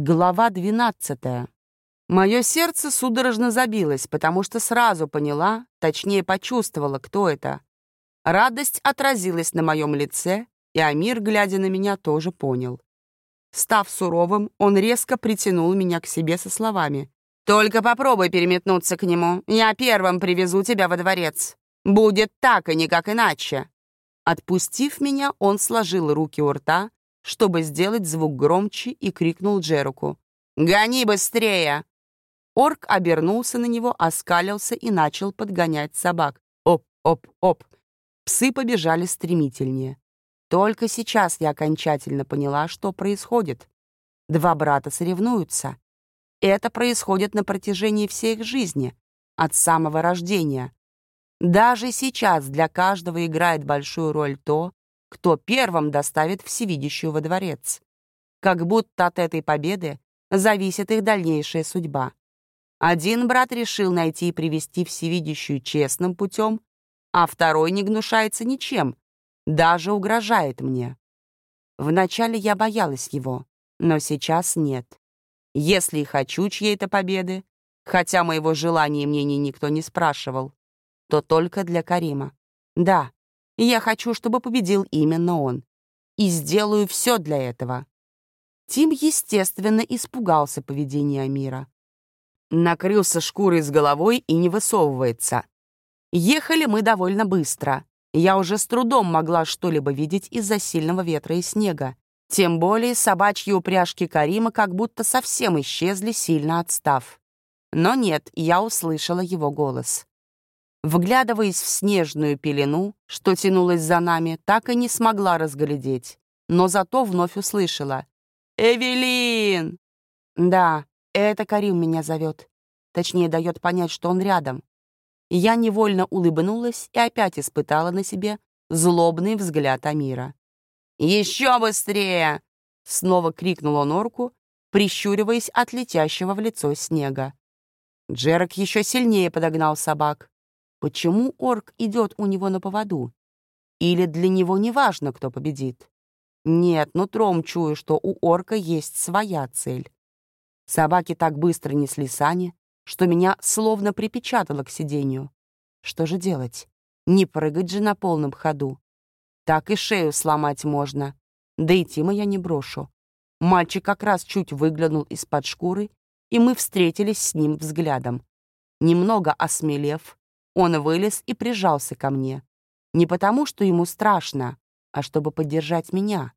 Глава 12. Мое сердце судорожно забилось, потому что сразу поняла, точнее почувствовала, кто это. Радость отразилась на моем лице, и Амир, глядя на меня, тоже понял. Став суровым, он резко притянул меня к себе со словами. «Только попробуй переметнуться к нему. Я первым привезу тебя во дворец. Будет так и никак иначе». Отпустив меня, он сложил руки у рта, чтобы сделать звук громче, и крикнул Джеруку. «Гони быстрее!» Орк обернулся на него, оскалился и начал подгонять собак. Оп-оп-оп. Псы побежали стремительнее. Только сейчас я окончательно поняла, что происходит. Два брата соревнуются. Это происходит на протяжении всей их жизни, от самого рождения. Даже сейчас для каждого играет большую роль то, кто первым доставит всевидящую во дворец. Как будто от этой победы зависит их дальнейшая судьба. Один брат решил найти и привести всевидящую честным путем, а второй не гнушается ничем, даже угрожает мне. Вначале я боялась его, но сейчас нет. Если и хочу чьей-то победы, хотя моего желания и мнений никто не спрашивал, то только для Карима. Да, я хочу, чтобы победил именно он. И сделаю все для этого. Тим, естественно, испугался поведения Амира. Накрылся шкурой с головой и не высовывается. Ехали мы довольно быстро. Я уже с трудом могла что-либо видеть из-за сильного ветра и снега. Тем более собачьи упряжки Карима как будто совсем исчезли, сильно отстав. Но нет, я услышала его голос. Вглядываясь в снежную пелену, что тянулась за нами, так и не смогла разглядеть, но зато вновь услышала. «Эвелин!» «Да, это Карим меня зовет. Точнее, дает понять, что он рядом». Я невольно улыбнулась и опять испытала на себе злобный взгляд Амира. «Еще быстрее!» — снова крикнул он орку, прищуриваясь от летящего в лицо снега. Джерак еще сильнее подогнал собак. Почему орк идет у него на поводу? Или для него не важно, кто победит? Нет, нутром чую, что у орка есть своя цель. Собаки так быстро несли сани, что меня словно припечатало к сиденью. Что же делать? Не прыгать же на полном ходу. Так и шею сломать можно. Да и Тима я не брошу. Мальчик как раз чуть выглянул из-под шкуры, и мы встретились с ним взглядом. Немного осмелев, он вылез и прижался ко мне. Не потому, что ему страшно, а чтобы поддержать меня.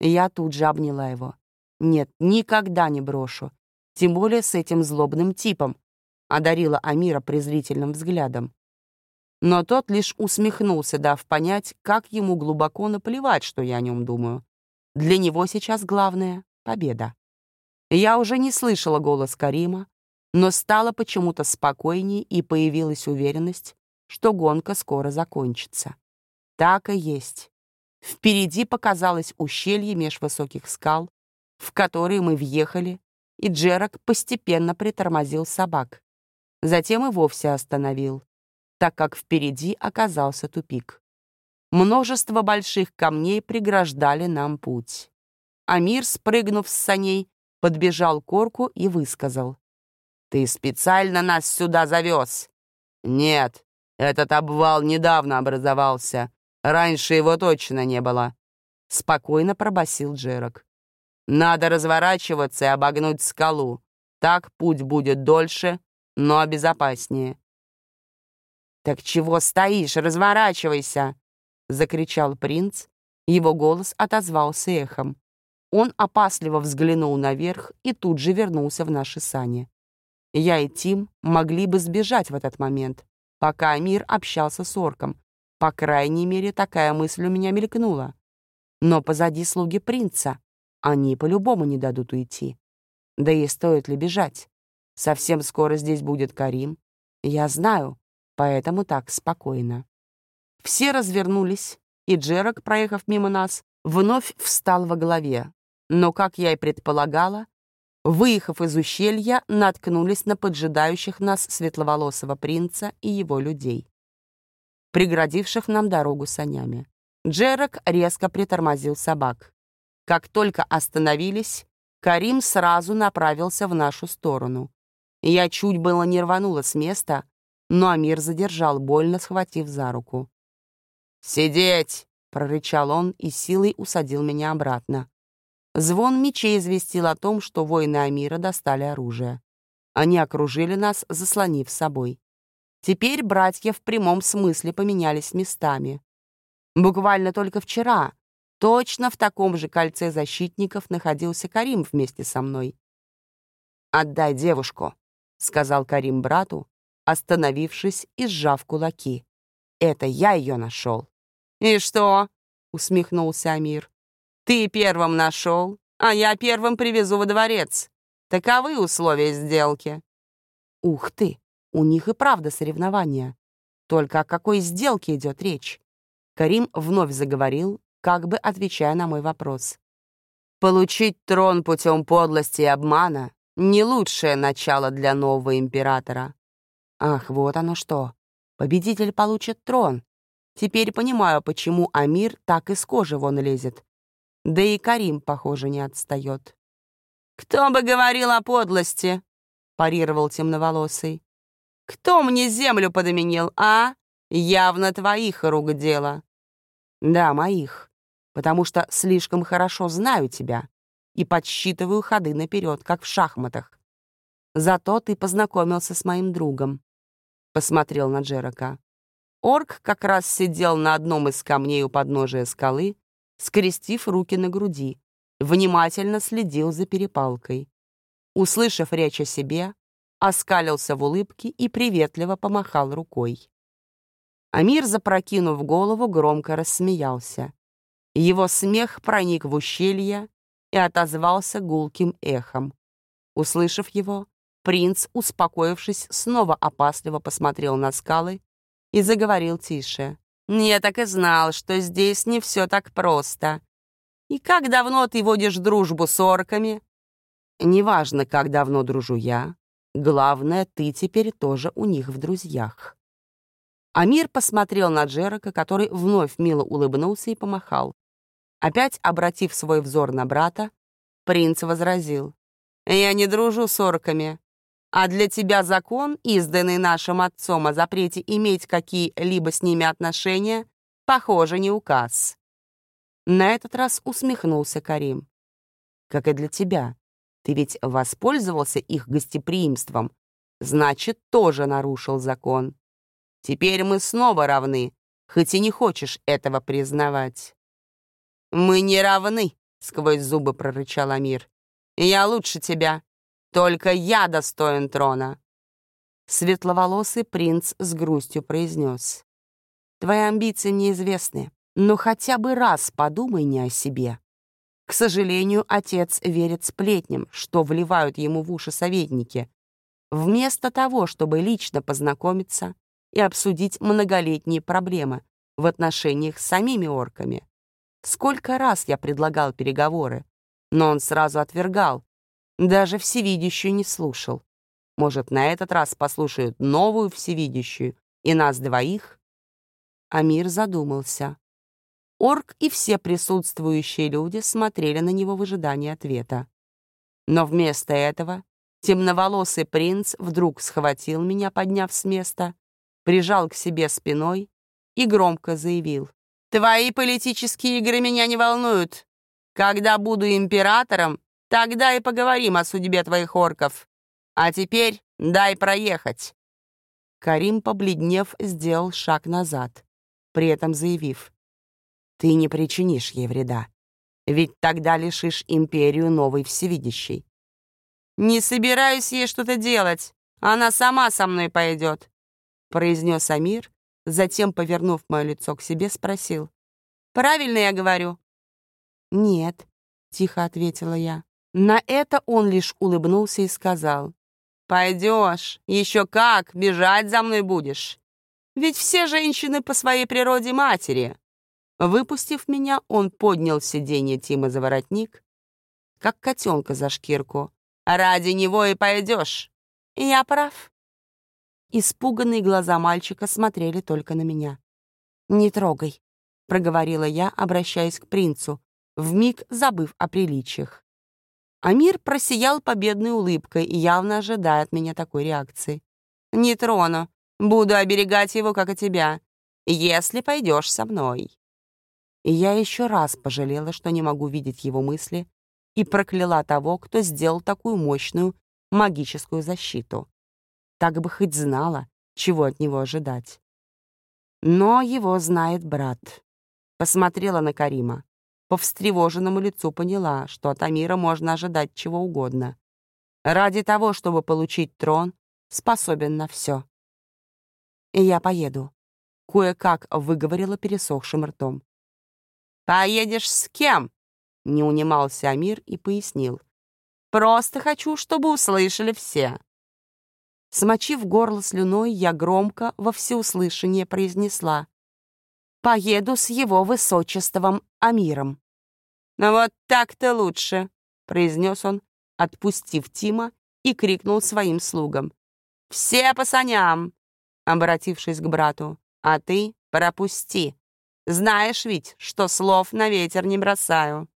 Я тут же обняла его. Нет, никогда не брошу. Тем более с этим злобным типом. Одарила Амира презрительным взглядом. Но тот лишь усмехнулся, дав понять, как ему глубоко наплевать, что я о нем думаю. Для него сейчас главное — победа. Я уже не слышала голос Карима, но стало почему-то спокойнее и появилась уверенность, что гонка скоро закончится. Так и есть. Впереди показалось ущелье меж высоких скал, в которые мы въехали, и Джерак постепенно притормозил собак. Затем и вовсе остановил, так как впереди оказался тупик. Множество больших камней преграждали нам путь. Амир, спрыгнув с саней, подбежал к орку и высказал. Ты специально нас сюда завез?» «Нет, этот обвал недавно образовался. Раньше его точно не было», — спокойно пробасил Джерок. «Надо разворачиваться и обогнуть скалу. Так путь будет дольше, но безопаснее». «Так чего стоишь? Разворачивайся!» — закричал принц. Его голос отозвался эхом. Он опасливо взглянул наверх и тут же вернулся в наши сани. Я и Тим могли бы сбежать в этот момент, пока Амир общался с орком. По крайней мере, такая мысль у меня мелькнула. Но позади слуги принца. Они по-любому не дадут уйти. Да и стоит ли бежать? Совсем скоро здесь будет Карим. Я знаю, поэтому так спокойно. Все развернулись, и Джерак, проехав мимо нас, вновь встал во главе. Но, как я и предполагала, Выехав из ущелья, наткнулись на поджидающих нас светловолосого принца и его людей, преградивших нам дорогу санями. Джерак резко притормозил собак. Как только остановились, Карим сразу направился в нашу сторону. Я чуть было не рванула с места, но Амир задержал, больно схватив за руку. «Сидеть!» — прорычал он и силой усадил меня обратно. Звон мечей известил о том, что воины Амира достали оружие. Они окружили нас, заслонив собой. Теперь братья в прямом смысле поменялись местами. Буквально только вчера точно в таком же кольце защитников находился Карим вместе со мной. «Отдай девушку», — сказал Карим брату, остановившись и сжав кулаки. «Это я ее нашел». «И что?» — усмехнулся Амир. «Ты первым нашел, а я первым привезу во дворец. Таковы условия сделки». «Ух ты! У них и правда соревнования. Только о какой сделке идет речь?» Карим вновь заговорил, как бы отвечая на мой вопрос. «Получить трон путем подлости и обмана — не лучшее начало для нового императора. Ах, вот оно что. Победитель получит трон. Теперь понимаю, почему Амир так из кожи вон лезет. Да и Карим, похоже, не отстает. «Кто бы говорил о подлости?» — парировал темноволосый. «Кто мне землю подменил, а? Явно твоих рук дело». «Да, моих, потому что слишком хорошо знаю тебя и подсчитываю ходы наперед, как в шахматах. Зато ты познакомился с моим другом посмотрел на Джерака. Орк как раз сидел на одном из камней у подножия скалы, скрестив руки на груди, внимательно следил за перепалкой. Услышав речь о себе, оскалился в улыбке и приветливо помахал рукой. Амир, запрокинув голову, громко рассмеялся. Его смех проник в ущелье и отозвался гулким эхом. Услышав его, Принц, успокоившись, снова опасливо посмотрел на скалы и заговорил тише. «Я так и знал, что здесь не все так просто. И как давно ты водишь дружбу с орками?» «Неважно, как давно дружу я. Главное, ты теперь тоже у них в друзьях». Амир посмотрел на Джерака, который вновь мило улыбнулся и помахал. Опять обратив свой взор на брата, принц возразил. «Я не дружу с орками. А для тебя закон, изданный нашим отцом о запрете иметь какие-либо с ними отношения, похоже, не указ. На этот раз усмехнулся Карим. Как и для тебя. Ты ведь воспользовался их гостеприимством, значит, тоже нарушил закон. Теперь мы снова равны, хоть и не хочешь этого признавать. «Мы не равны», — сквозь зубы прорычал Амир. «Я лучше тебя. Только я достоин трона!» Светловолосый принц с грустью произнес. «Твои амбиции неизвестны, но хотя бы раз подумай не о себе. К сожалению, отец верит сплетням, что вливают ему в уши советники, вместо того, чтобы лично познакомиться и обсудить многолетние проблемы в отношениях с самими орками. Сколько раз я предлагал переговоры, но он сразу отвергал, даже всевидящую не слушал. Может, на этот раз послушают новую всевидящую и нас двоих? Амир задумался. Орк и все присутствующие люди смотрели на него в ожидании ответа. Но вместо этого темноволосый принц вдруг схватил меня, подняв с места, прижал к себе спиной и громко заявил. «Твои политические игры меня не волнуют. Когда буду императором, Тогда и поговорим о судьбе твоих орков. А теперь дай проехать». Карим, побледнев, сделал шаг назад, при этом заявив, «Ты не причинишь ей вреда, ведь тогда лишишь империю новой всевидящей». «Не собираюсь ей что-то делать, она сама со мной пойдет», произнес Амир, затем, повернув мое лицо к себе, спросил, «Правильно я говорю?» «Нет», — тихо ответила я. На это он лишь улыбнулся и сказал, «Пойдешь, еще как, бежать за мной будешь. Ведь все женщины по своей природе матери». Выпустив меня, он поднял сиденье Тима за воротник, как котенка за шкирку. «Ради него и пойдешь. Я прав». Испуганные глаза мальчика смотрели только на меня. «Не трогай», — проговорила я, обращаясь к принцу, вмиг забыв о приличиях. Амир просиял победной улыбкой и явно ожидая от меня такой реакции. «Не трону. Буду оберегать его, как и тебя, если пойдешь со мной». И я еще раз пожалела, что не могу видеть его мысли, и прокляла того, кто сделал такую мощную магическую защиту. Так бы хоть знала, чего от него ожидать. Но его знает брат. Посмотрела на Карима. По встревоженному лицу поняла, что от Амира можно ожидать чего угодно. Ради того, чтобы получить трон, способен на все. Я поеду. Кое-как выговорила пересохшим ртом. «Поедешь с кем?» — не унимался Амир и пояснил. «Просто хочу, чтобы услышали все». Смочив горло слюной, я громко во всеуслышание произнесла. «Поеду с его высочеством Амиром». «Ну вот так-то лучше», — произнес он, отпустив Тима и крикнул своим слугам. «Все по саням!» Обратившись к брату. «А ты пропусти. Знаешь ведь, что слов на ветер не бросаю».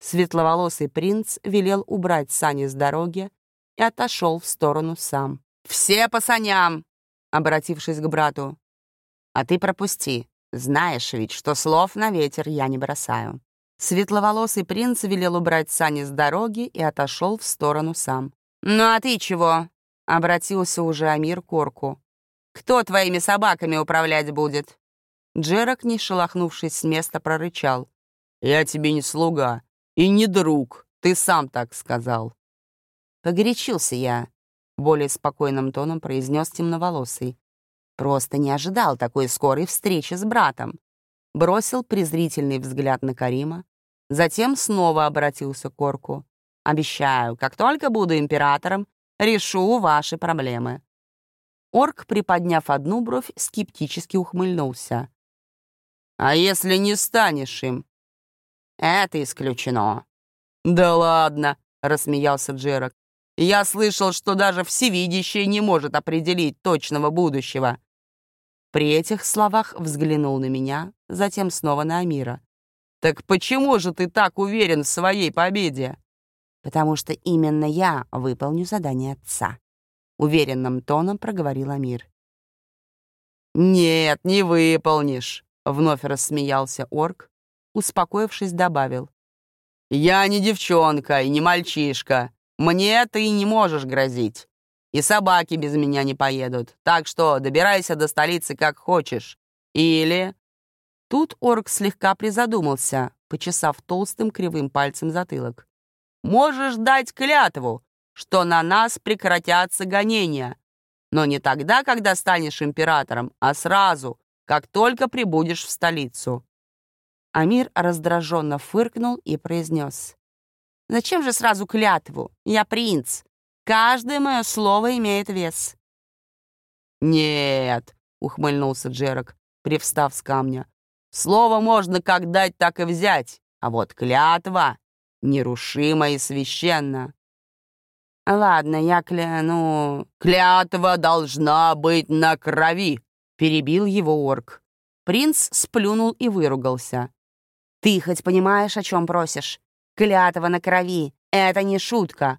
Светловолосый принц велел убрать сани с дороги и отошел в сторону сам. «Все по саням!» Обратившись к брату. «А ты пропусти. Знаешь ведь, что слов на ветер я не бросаю». Светловолосый принц велел убрать сани с дороги и отошел в сторону сам. «Ну а ты чего?» — обратился уже Амир к орку. «Кто твоими собаками управлять будет?» Джерак, не шелохнувшись с места, прорычал. «Я тебе не слуга и не друг, ты сам так сказал». Погорячился я, — более спокойным тоном произнес темноволосый. Просто не ожидал такой скорой встречи с братом. Бросил презрительный взгляд на Карима, затем снова обратился к Орку. «Обещаю, как только буду императором, Решу ваши проблемы». Орк, приподняв одну бровь, скептически ухмыльнулся. «А если не станешь им?» «Это исключено». «Да ладно», — рассмеялся Джерак. «Я слышал, что даже всевидящий не может определить точного будущего». При этих словах взглянул на меня, затем снова на Амира. «Так почему же ты так уверен в своей победе?» потому что именно я выполню задание отца», — уверенным тоном проговорил Амир. «Нет, не выполнишь», — вновь рассмеялся орк, успокоившись, добавил. «Я не девчонка и не мальчишка. Мне ты не можешь грозить. И собаки без меня не поедут. Так что добирайся до столицы как хочешь. Или...» Тут орк слегка призадумался, почесав толстым кривым пальцем затылок можешь дать клятву, что на нас прекратятся гонения, но не тогда, когда станешь императором, а сразу, как только прибудешь в столицу». Амир раздраженно фыркнул и произнес. «Зачем же сразу клятву? Я принц. Каждое мое слово имеет вес». «Нет», — ухмыльнулся Джерак, привстав с камня. «Слово можно как дать, так и взять, а вот клятва нерушимо и священно. «Ладно, я кляну...» «Клятва должна быть на крови!» — перебил его орк. Принц сплюнул и выругался. «Ты хоть понимаешь, о чем просишь? Клятва на крови — это не шутка!»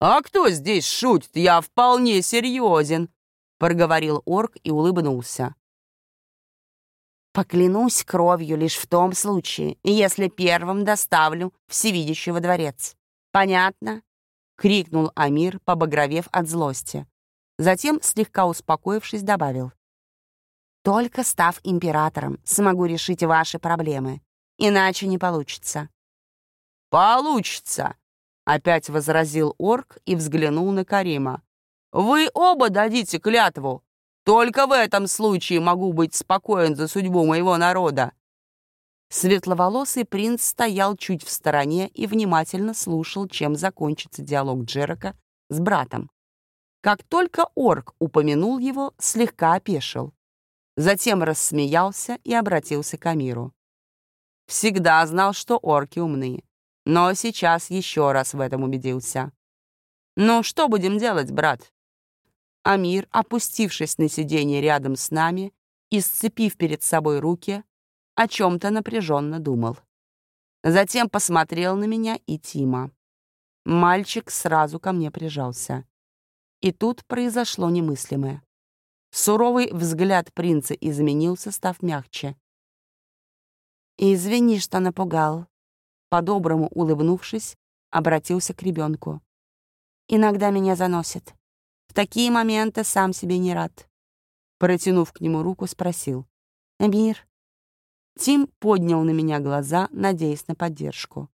«А кто здесь шутит? Я вполне серьезен!» — проговорил орк и улыбнулся. Поклянусь кровью лишь в том случае, если первым доставлю всевидящего дворец. Понятно? крикнул Амир, побагровев от злости. Затем, слегка успокоившись, добавил: Только став императором, смогу решить ваши проблемы, иначе не получится. Получится, опять возразил орк и взглянул на Карима. Вы оба дадите клятву, только в этом случае могу быть спокоен за судьбу моего народа». Светловолосый принц стоял чуть в стороне и внимательно слушал, чем закончится диалог Джерека с братом. Как только орк упомянул его, слегка опешил. Затем рассмеялся и обратился к Амиру. Всегда знал, что орки умны, но сейчас еще раз в этом убедился. «Ну, что будем делать, брат?» Амир, опустившись на сиденье рядом с нами и сцепив перед собой руки, о чем-то напряженно думал. Затем посмотрел на меня и Тима. Мальчик сразу ко мне прижался. И тут произошло немыслимое. Суровый взгляд принца изменился, став мягче. «Извини, что напугал», — по-доброму улыбнувшись, обратился к ребенку. «Иногда меня заносит. В такие моменты сам себе не рад». Протянув к нему руку, спросил. «Эмир?» Тим поднял на меня глаза, надеясь на поддержку.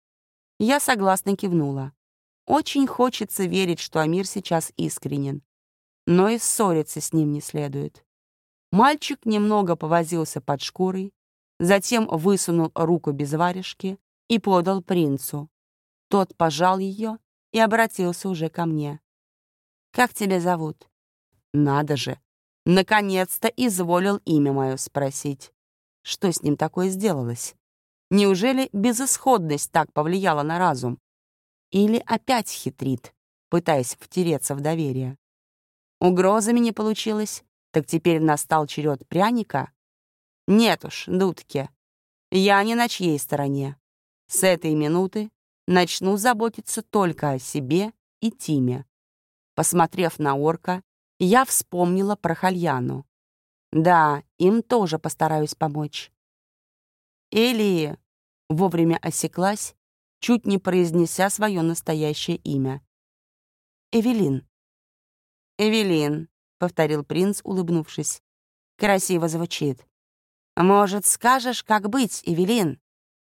Я согласно кивнула. Очень хочется верить, что Амир сейчас искренен. Но и ссориться с ним не следует. Мальчик немного повозился под шкурой, затем высунул руку без варежки и подал принцу. Тот пожал ее и обратился уже ко мне. «Как тебя зовут?» «Надо же! Наконец-то изволил имя мое спросить. Что с ним такое сделалось? Неужели безысходность так повлияла на разум? Или опять хитрит, пытаясь втереться в доверие? Угрозами не получилось, так теперь настал черед пряника? Нет уж, дудки. Я не на чьей стороне. С этой минуты начну заботиться только о себе и Тиме. Посмотрев на орка, я вспомнила про Хальяну. Да, им тоже постараюсь помочь. Или вовремя осеклась, чуть не произнеся свое настоящее имя. Эвелин. Эвелин, повторил принц, улыбнувшись. Красиво звучит. Может, скажешь, как быть, Эвелин?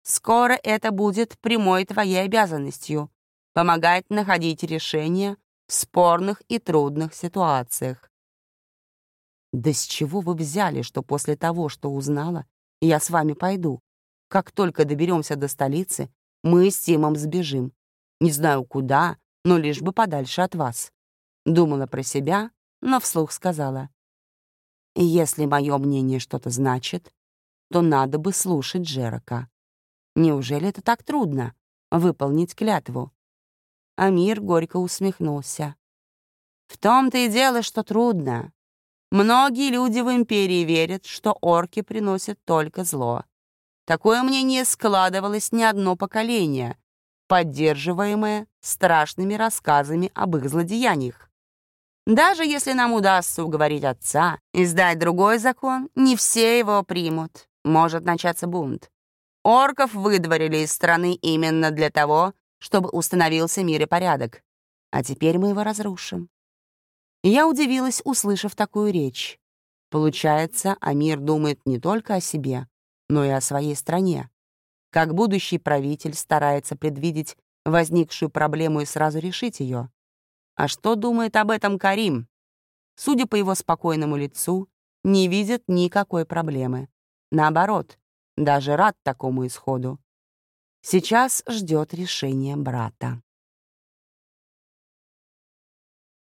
Скоро это будет прямой твоей обязанностью — помогать находить решения в спорных и трудных ситуациях. Да с чего вы взяли, что после того, что узнала, я с вами пойду? Как только доберемся до столицы, мы с Тимом сбежим. Не знаю куда, но лишь бы подальше от вас. Думала про себя, но вслух сказала. Если мое мнение что-то значит, то надо бы слушать Джерака. Неужели это так трудно — выполнить клятву? Амир горько усмехнулся. В том-то и дело, что трудно. Многие люди в Империи верят, что орки приносят только зло. Такое мнение складывалось не одно поколение, поддерживаемое страшными рассказами об их злодеяниях. Даже если нам удастся уговорить отца издать другой закон, не все его примут. Может начаться бунт. Орков выдворили из страны именно для того, чтобы установился мир и порядок. А теперь мы его разрушим. Я удивилась, услышав такую речь. Получается, Амир думает не только о себе, но и о своей стране. Как будущий правитель старается предвидеть возникшую проблему и сразу решить ее. А что думает об этом Карим? Судя по его спокойному лицу, не видит никакой проблемы. Наоборот, даже рад такому исходу. Сейчас ждет решения брата.